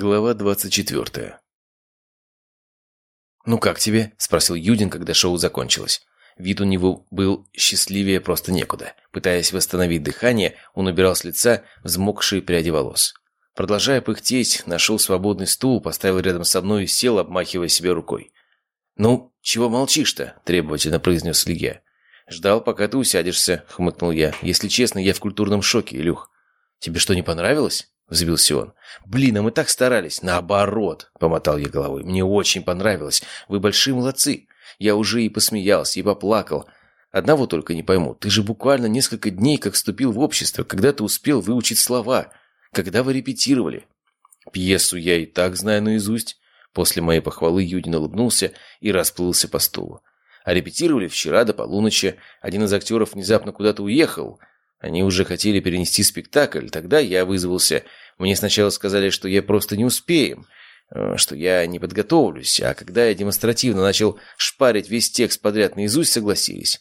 Глава двадцать четвертая. «Ну как тебе?» – спросил Юдин, когда шоу закончилось. Вид у него был счастливее просто некуда. Пытаясь восстановить дыхание, он убирал с лица взмокшие пряди волос. Продолжая пыхтеть, нашел свободный стул, поставил рядом со мной и сел, обмахивая себя рукой. «Ну, чего молчишь-то?» – требовательно произнес Илья. «Ждал, пока ты усядешься», – хмыкнул я. «Если честно, я в культурном шоке, Илюх». «Тебе что, не понравилось?» Взвился он. «Блин, а мы так старались!» «Наоборот!» — помотал я головой. «Мне очень понравилось. Вы большие молодцы. Я уже и посмеялся, и поплакал. Одного только не пойму. Ты же буквально несколько дней как вступил в общество, когда ты успел выучить слова. Когда вы репетировали?» «Пьесу я и так знаю наизусть». После моей похвалы Юдин улыбнулся и расплылся по стулу. А репетировали вчера до полуночи. Один из актеров внезапно куда-то уехал. Они уже хотели перенести спектакль. Тогда я вызвался. Мне сначала сказали, что я просто не успеем, э, что я не подготовлюсь. А когда я демонстративно начал шпарить весь текст подряд наизусть, согласились.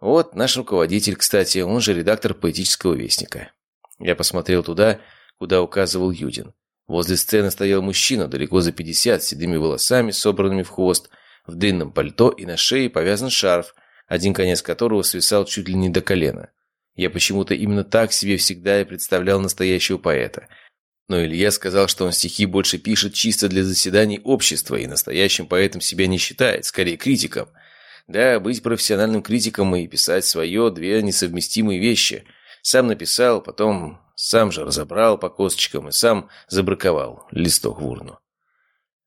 Вот наш руководитель, кстати, он же редактор поэтического вестника. Я посмотрел туда, куда указывал Юдин. Возле сцены стоял мужчина, далеко за пятьдесят, с седыми волосами, собранными в хвост, в длинном пальто и на шее повязан шарф, один конец которого свисал чуть ли не до колена. Я почему-то именно так себе всегда и представлял настоящего поэта. Но Илья сказал, что он стихи больше пишет чисто для заседаний общества и настоящим поэтом себя не считает, скорее критиком. Да, быть профессиональным критиком и писать свое – две несовместимые вещи. Сам написал, потом сам же разобрал по косточкам и сам забраковал листок в урну.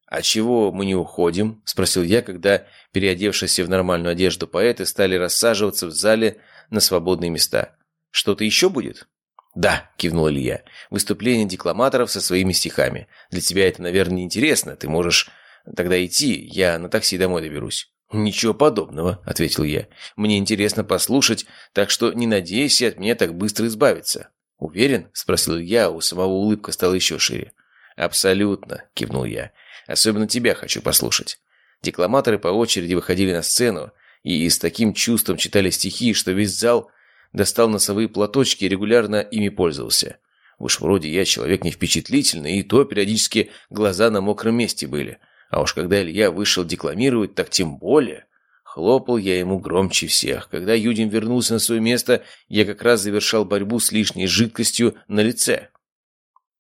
«А чего мы не уходим?» – спросил я, когда переодевшиеся в нормальную одежду поэты стали рассаживаться в зале на свободные места. «Что-то еще будет?» «Да», – кивнул Илья. «Выступление декламаторов со своими стихами. Для тебя это, наверное, неинтересно. Ты можешь тогда идти. Я на такси домой доберусь». «Ничего подобного», – ответил я. «Мне интересно послушать, так что не надейся от меня так быстро избавиться». «Уверен?» – спросил я, у самого улыбка стала еще шире. «Абсолютно», – кивнул я. «Особенно тебя хочу послушать». Декламаторы по очереди выходили на сцену, и с таким чувством читали стихи, что весь зал достал носовые платочки и регулярно ими пользовался. Уж вроде я человек не впечатлительный, и то периодически глаза на мокром месте были. А уж когда Илья вышел декламировать, так тем более. Хлопал я ему громче всех. Когда Юдин вернулся на свое место, я как раз завершал борьбу с лишней жидкостью на лице.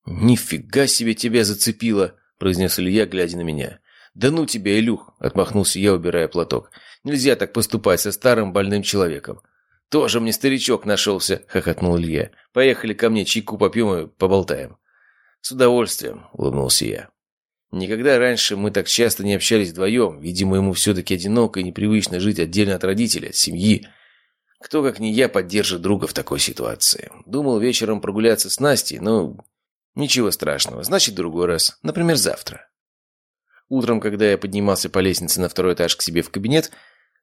«Нифига себе тебя зацепило!» – произнес Илья, глядя на меня. «Да ну тебя, Илюх!» – отмахнулся я, убирая платок. Нельзя так поступать со старым больным человеком. «Тоже мне старичок нашелся», — хохотнул Илья. «Поехали ко мне, чайку попьем и поболтаем». «С удовольствием», — улыбнулся я. Никогда раньше мы так часто не общались вдвоем. Видимо, ему все-таки одиноко и непривычно жить отдельно от родителей, от семьи. Кто, как не я, поддержит друга в такой ситуации? Думал вечером прогуляться с Настей, но ничего страшного. Значит, другой раз. Например, завтра. Утром, когда я поднимался по лестнице на второй этаж к себе в кабинет,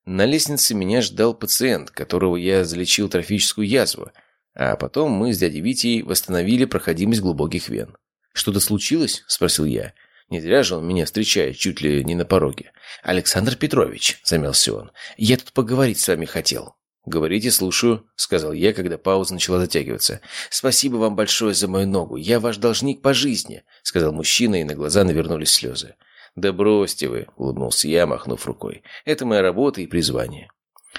на лестнице меня ждал пациент, которого я залечил трофическую язву, а потом мы с дядей Витей восстановили проходимость глубоких вен. «Что-то случилось?» – спросил я. Не зря же он меня встречает чуть ли не на пороге. «Александр Петрович», – замялся он, – «я тут поговорить с вами хотел». «Говорите, слушаю», — сказал я, когда пауза начала затягиваться. «Спасибо вам большое за мою ногу. Я ваш должник по жизни», — сказал мужчина, и на глаза навернулись слезы. «Да бросьте вы», — улыбнулся я, махнув рукой. «Это моя работа и призвание».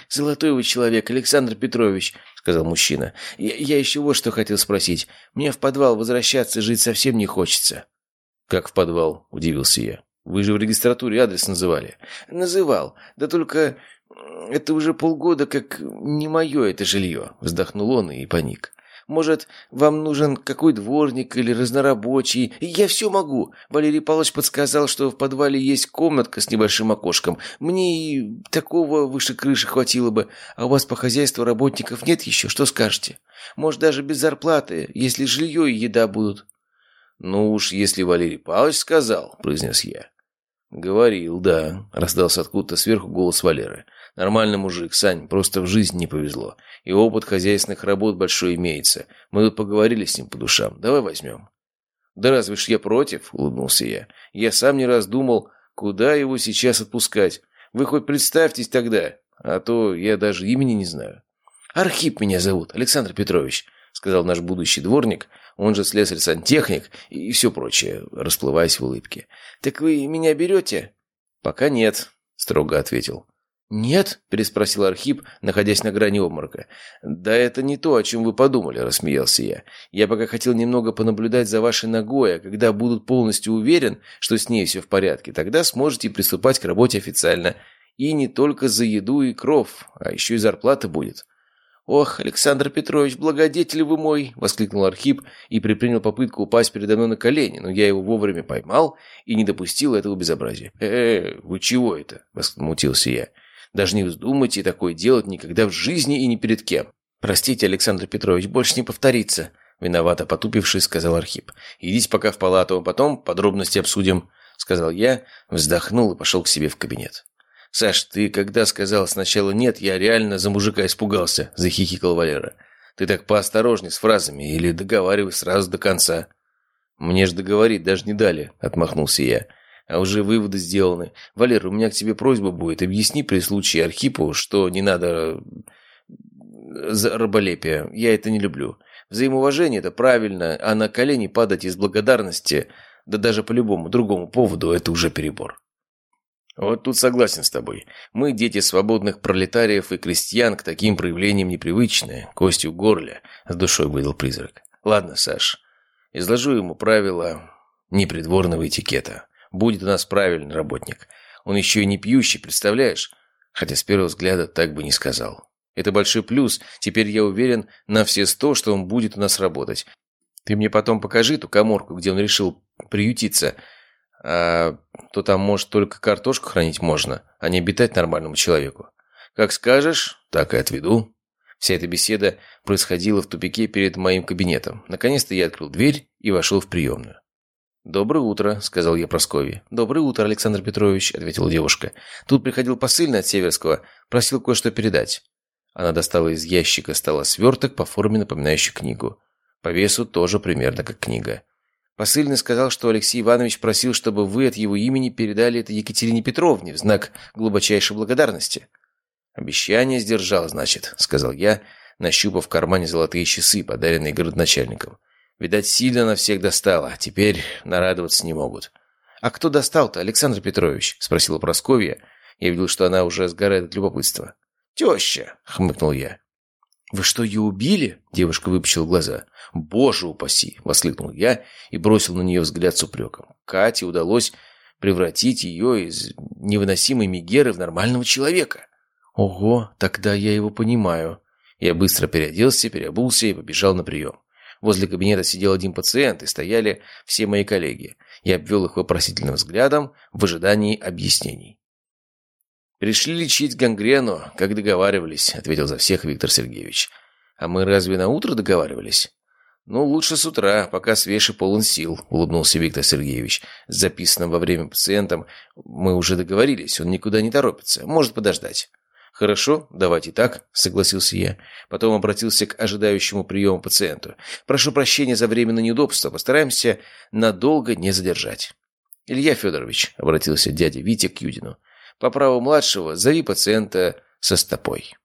«Золотой вы человек, Александр Петрович», — сказал мужчина. Я, «Я еще вот что хотел спросить. Мне в подвал возвращаться жить совсем не хочется». «Как в подвал?» — удивился я. «Вы же в регистратуре адрес называли». «Называл. Да только это уже полгода как не мое это жилье», — вздохнул он и паник. Может, вам нужен какой дворник или разнорабочий? Я все могу. Валерий Павлович подсказал, что в подвале есть комнатка с небольшим окошком. Мне и такого выше крыши хватило бы. А у вас по хозяйству работников нет еще? Что скажете? Может, даже без зарплаты, если жилье и еда будут?» «Ну уж, если Валерий Павлович сказал», — произнес я. «Говорил, да», — раздался откуда-то сверху голос Валеры. Нормальный мужик, Сань, просто в жизни не повезло. И опыт хозяйственных работ большой имеется. Мы тут поговорили с ним по душам. Давай возьмем». «Да разве ж я против?» – улыбнулся я. «Я сам не раз думал, куда его сейчас отпускать. Вы хоть представьтесь тогда, а то я даже имени не знаю». «Архип меня зовут, Александр Петрович», – сказал наш будущий дворник. Он же слесарь-сантехник и все прочее, расплываясь в улыбке. «Так вы меня берете?» «Пока нет», — строго ответил. «Нет?» – переспросил Архип, находясь на грани обморока. «Да это не то, о чем вы подумали», – рассмеялся я. «Я пока хотел немного понаблюдать за вашей ногой, а когда буду полностью уверен, что с ней все в порядке, тогда сможете приступать к работе официально. И не только за еду и кров, а еще и зарплата будет». «Ох, Александр Петрович, благодетель вы мой!» – воскликнул Архип и предпринял попытку упасть передо мной на колени, но я его вовремя поймал и не допустил этого безобразия. «Э, -э вы чего это?» – возмутился я. Даже не вздумайте такое делать никогда в жизни и ни перед кем. Простите, Александр Петрович, больше не повторится. Виновато потупившись, сказал Архип. «Идите пока в палату, а потом подробности обсудим», — сказал я, вздохнул и пошел к себе в кабинет. «Саш, ты когда сказал сначала нет, я реально за мужика испугался», — захихикал Валера. «Ты так поосторожней с фразами или договаривай сразу до конца». «Мне ж договорить даже не дали», — отмахнулся я. А уже выводы сделаны. Валер, у меня к тебе просьба будет. Объясни при случае Архипу, что не надо за раболепие. Я это не люблю. Взаимоуважение – это правильно, а на колени падать из благодарности, да даже по любому другому поводу, это уже перебор. Вот тут согласен с тобой. Мы, дети свободных пролетариев и крестьян, к таким проявлениям непривычны. Костью горля, с душой выдал призрак. Ладно, Саш, изложу ему правила непридворного этикета. Будет у нас правильный работник. Он еще и не пьющий, представляешь? Хотя с первого взгляда так бы не сказал. Это большой плюс. Теперь я уверен на все сто, что он будет у нас работать. Ты мне потом покажи ту коморку, где он решил приютиться. А то там, может, только картошку хранить можно, а не обитать нормальному человеку. Как скажешь, так и отведу. Вся эта беседа происходила в тупике перед моим кабинетом. Наконец-то я открыл дверь и вошел в приемную. «Доброе утро», — сказал я Прасковье. «Доброе утро, Александр Петрович», — ответила девушка. «Тут приходил посыльный от Северского, просил кое-что передать». Она достала из ящика стола сверток по форме, напоминающий книгу. По весу тоже примерно как книга. Посыльный сказал, что Алексей Иванович просил, чтобы вы от его имени передали это Екатерине Петровне в знак глубочайшей благодарности. «Обещание сдержал, значит», — сказал я, нащупав в кармане золотые часы, подаренные городначальником. Видать, сильно на всех достало, теперь нарадоваться не могут. «А кто достал-то, Александр Петрович?» – спросила Просковья. Я видел, что она уже сгорает от любопытства. «Теща!» – хмыкнул я. «Вы что, ее убили?» – девушка выпучила глаза. «Боже упаси!» – воскликнул я и бросил на нее взгляд с упреком. Кате удалось превратить ее из невыносимой Мегеры в нормального человека. «Ого, тогда я его понимаю». Я быстро переоделся, переобулся и побежал на прием. Возле кабинета сидел один пациент, и стояли все мои коллеги. Я обвел их вопросительным взглядом в ожидании объяснений. «Пришли лечить гангрену, как договаривались», — ответил за всех Виктор Сергеевич. «А мы разве на утро договаривались?» «Ну, лучше с утра, пока свеж и полон сил», — улыбнулся Виктор Сергеевич. «С записанным во время пациентом мы уже договорились, он никуда не торопится, может подождать». «Хорошо, давайте так», — согласился я. Потом обратился к ожидающему приему пациенту. «Прошу прощения за временное неудобство, постараемся надолго не задержать». «Илья Федорович», — обратился дядя Витя к Юдину, — «по праву младшего зови пациента со стопой».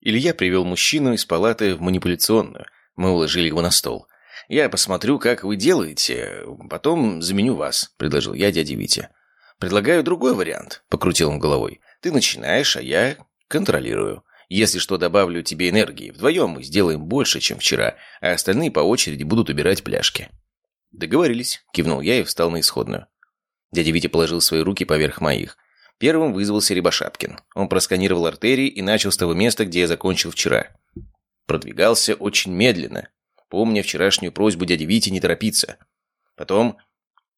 Илья привел мужчину из палаты в манипуляционную. Мы уложили его на стол. «Я посмотрю, как вы делаете, потом заменю вас», — предложил я дяде Вите. «Предлагаю другой вариант», — покрутил он головой. «Ты начинаешь, а я Контролирую. Если что, добавлю тебе энергии. Вдвоем мы сделаем больше, чем вчера, а остальные по очереди будут убирать пляжки». «Договорились», — кивнул я и встал на исходную. Дядя Витя положил свои руки поверх моих. Первым вызвался Рябошапкин. Он просканировал артерии и начал с того места, где я закончил вчера. Продвигался очень медленно, помня вчерашнюю просьбу дяди Вити не торопиться. Потом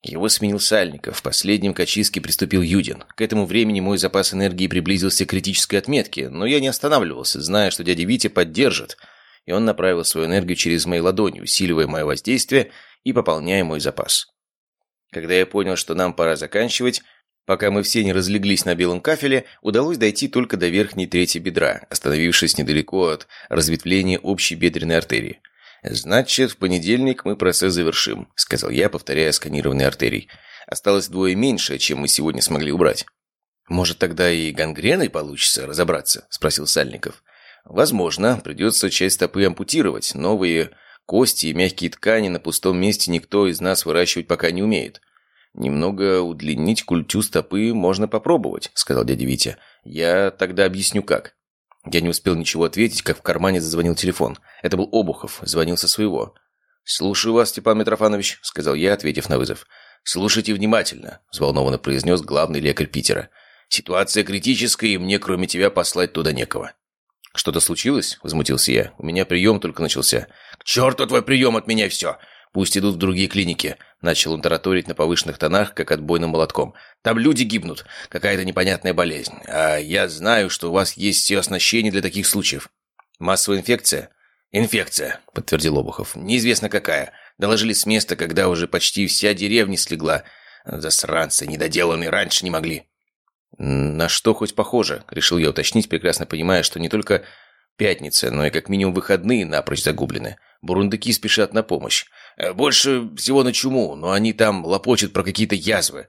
его сменил Сальников. Последним к очистке приступил Юдин. К этому времени мой запас энергии приблизился к критической отметке, но я не останавливался, зная, что дядя Витя поддержит, и он направил свою энергию через мои ладони, усиливая мое воздействие и пополняя мой запас. Когда я понял, что нам пора заканчивать, пока мы все не разлеглись на белом кафеле, удалось дойти только до верхней трети бедра, остановившись недалеко от разветвления общей бедренной артерии. «Значит, в понедельник мы процесс завершим», — сказал я, повторяя сканированный артерий. «Осталось двое меньше, чем мы сегодня смогли убрать». «Может, тогда и гангреной получится разобраться?» — спросил Сальников. «Возможно. Придется часть стопы ампутировать. Новые Кости и мягкие ткани на пустом месте никто из нас выращивать пока не умеет. «Немного удлинить культю стопы можно попробовать», — сказал дядя Витя. «Я тогда объясню, как». Я не успел ничего ответить, как в кармане зазвонил телефон. Это был Обухов, звонил со своего. «Слушаю вас, Степан Митрофанович», — сказал я, ответив на вызов. «Слушайте внимательно», — взволнованно произнес главный лекарь Питера. «Ситуация критическая, и мне кроме тебя послать туда некого». «Что-то случилось?» — возмутился я. «У меня прием только начался». «К черту твой прием, отменяй все! Пусть идут в другие клиники», — начал он тараторить на повышенных тонах, как отбойным молотком. «Там люди гибнут. Какая-то непонятная болезнь. А я знаю, что у вас есть все оснащения для таких случаев». «Массовая инфекция?» «Инфекция», — подтвердил Обухов. «Неизвестно какая. Доложили с места, когда уже почти вся деревня слегла. Засранцы, недоделанные, раньше не могли». «На что хоть похоже?» — решил я уточнить, прекрасно понимая, что не только пятница, но и как минимум выходные напрочь загублены. Бурундуки спешат на помощь. Э, «Больше всего на чуму, но они там лопочут про какие-то язвы.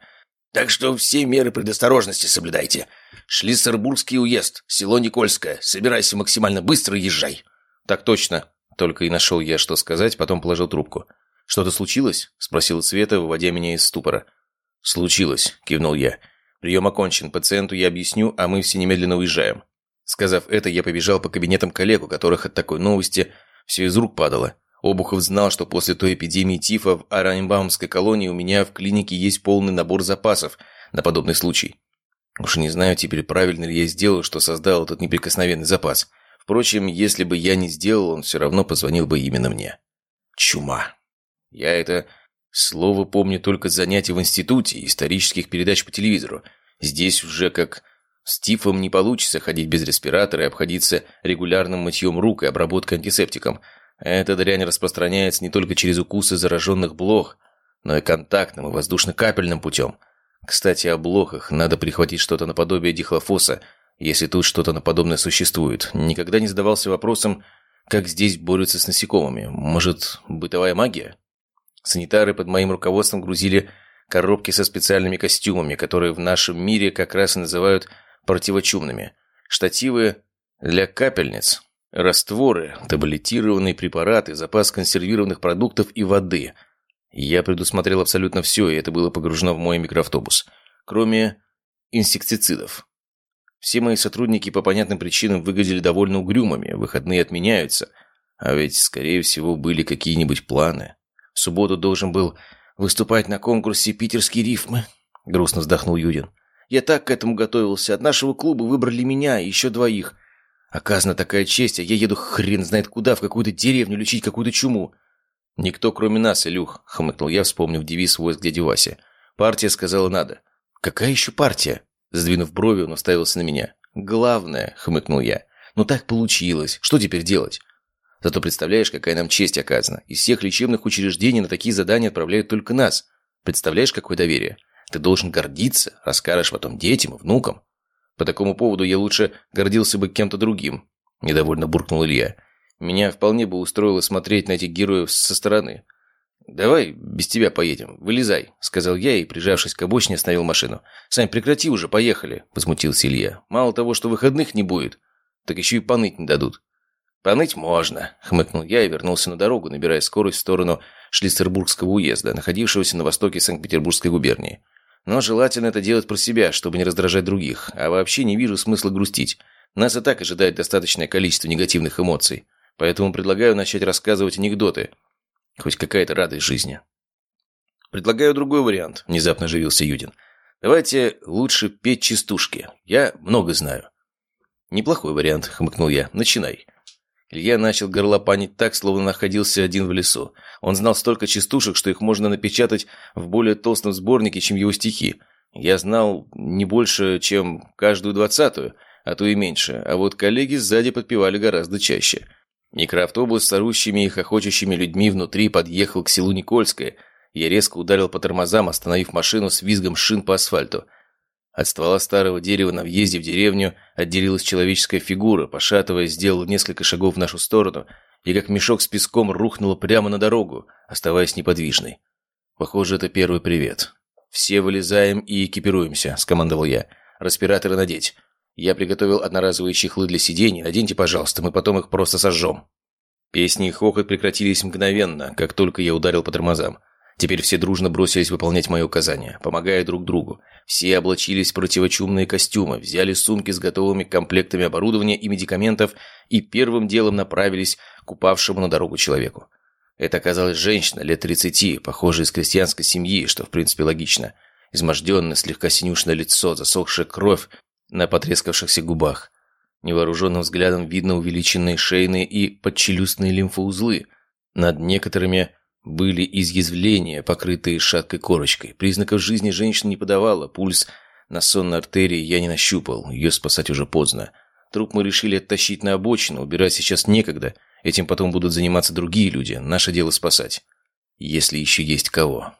Так что все меры предосторожности соблюдайте. Шлиссербургский уезд, село Никольское. Собирайся максимально быстро и езжай». «Так точно». Только и нашел я, что сказать, потом положил трубку. «Что-то случилось?» — спросил Света, выводя меня из ступора. «Случилось», — кивнул я. Прием окончен, пациенту я объясню, а мы все немедленно уезжаем». Сказав это, я побежал по кабинетам коллег, у которых от такой новости все из рук падало. Обухов знал, что после той эпидемии тифа в Аранбаумской колонии у меня в клинике есть полный набор запасов на подобный случай. Уж не знаю теперь, правильно ли я сделал, что создал этот неприкосновенный запас. Впрочем, если бы я не сделал, он все равно позвонил бы именно мне. Чума. Я это Слово помню только занятия в институте и исторических передач по телевизору. Здесь уже как с тифом не получится ходить без респиратора и обходиться регулярным мытьем рук и обработкой антисептиком. Эта дрянь распространяется не только через укусы зараженных блох, но и контактным и воздушно-капельным путем. Кстати, о блохах надо прихватить что-то наподобие дихлофоса, если тут что-то на подобное существует. Никогда не задавался вопросом, как здесь борются с насекомыми. Может, бытовая магия? Санитары под моим руководством грузили коробки со специальными костюмами, которые в нашем мире как раз и называют противочумными. Штативы для капельниц, растворы, таблетированные препараты, запас консервированных продуктов и воды. Я предусмотрел абсолютно все, и это было погружено в мой микроавтобус. Кроме инсектицидов. Все мои сотрудники по понятным причинам выглядели довольно угрюмыми, выходные отменяются. А ведь, скорее всего, были какие-нибудь планы. В субботу должен был выступать на конкурсе «Питерские рифмы», — грустно вздохнул Юдин. «Я так к этому готовился. От нашего клуба выбрали меня и еще двоих. Оказана такая честь, а я еду хрен знает куда, в какую-то деревню лечить какую-то чуму». «Никто, кроме нас, Илюх», — хмыкнул я, вспомнив девиз войск дяди Васи. «Партия сказала надо». «Какая еще партия?» Сдвинув брови, он уставился на меня. «Главное», — хмыкнул я. «Ну так получилось. Что теперь делать?» Зато представляешь, какая нам честь оказана. Из всех лечебных учреждений на такие задания отправляют только нас. Представляешь, какое доверие? Ты должен гордиться, расскажешь потом детям и внукам. По такому поводу я лучше гордился бы кем-то другим. Недовольно буркнул Илья. Меня вполне бы устроило смотреть на этих героев со стороны. «Давай без тебя поедем. Вылезай», — сказал я и, прижавшись к обочине, остановил машину. «Сань, прекрати уже, поехали», — возмутился Илья. «Мало того, что выходных не будет, так еще и поныть не дадут». «Поныть можно», — хмыкнул я и вернулся на дорогу, набирая скорость в сторону Шлиссербургского уезда, находившегося на востоке Санкт-Петербургской губернии. Но желательно это делать про себя, чтобы не раздражать других, а вообще не вижу смысла грустить. Нас и так ожидает достаточное количество негативных эмоций, поэтому предлагаю начать рассказывать анекдоты. Хоть какая-то радость жизни. «Предлагаю другой вариант», — внезапно оживился Юдин. «Давайте лучше петь частушки. Я много знаю». «Неплохой вариант», — хмыкнул я. «Начинай». Илья начал горлопанить так, словно находился один в лесу. Он знал столько частушек, что их можно напечатать в более толстом сборнике, чем его стихи. Я знал не больше, чем каждую двадцатую, а то и меньше, а вот коллеги сзади подпевали гораздо чаще. Микроавтобус с орущими и хохочущими людьми внутри подъехал к селу Никольское. Я резко ударил по тормозам, остановив машину с визгом шин по асфальту. От ствола старого дерева на въезде в деревню отделилась человеческая фигура, пошатываясь, сделала несколько шагов в нашу сторону и как мешок с песком рухнула прямо на дорогу, оставаясь неподвижной. Похоже, это первый привет. «Все вылезаем и экипируемся», — скомандовал я. «Респираторы надеть. Я приготовил одноразовые чехлы для сидений. Наденьте, пожалуйста, мы потом их просто сожжем». Песни и хохот прекратились мгновенно, как только я ударил по тормозам. Теперь все дружно бросились выполнять мои указания, помогая друг другу. Все облачились в противочумные костюмы, взяли сумки с готовыми комплектами оборудования и медикаментов и первым делом направились к упавшему на дорогу человеку. Это оказалась женщина лет 30, похожая из крестьянской семьи, что в принципе логично. Изможденное, слегка синюшное лицо, засохшая кровь на потрескавшихся губах. Невооруженным взглядом видно увеличенные шейные и подчелюстные лимфоузлы. Над некоторыми были изъязвления, покрытые шаткой корочкой. Признаков жизни женщина не подавала, пульс на сонной артерии я не нащупал, ее спасать уже поздно. Труп мы решили оттащить на обочину, убирать сейчас некогда. Этим потом будут заниматься другие люди, наше дело спасать. Если еще есть кого.